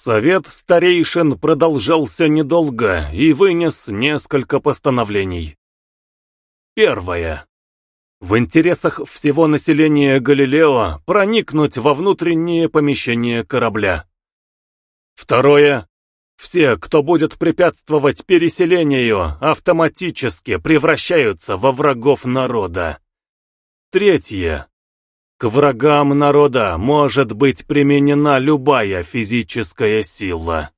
Совет старейшин продолжался недолго и вынес несколько постановлений. Первое. В интересах всего населения Галилео проникнуть во внутренние помещения корабля. Второе. Все, кто будет препятствовать переселению, автоматически превращаются во врагов народа. Третье. К врагам народа может быть применена любая физическая сила.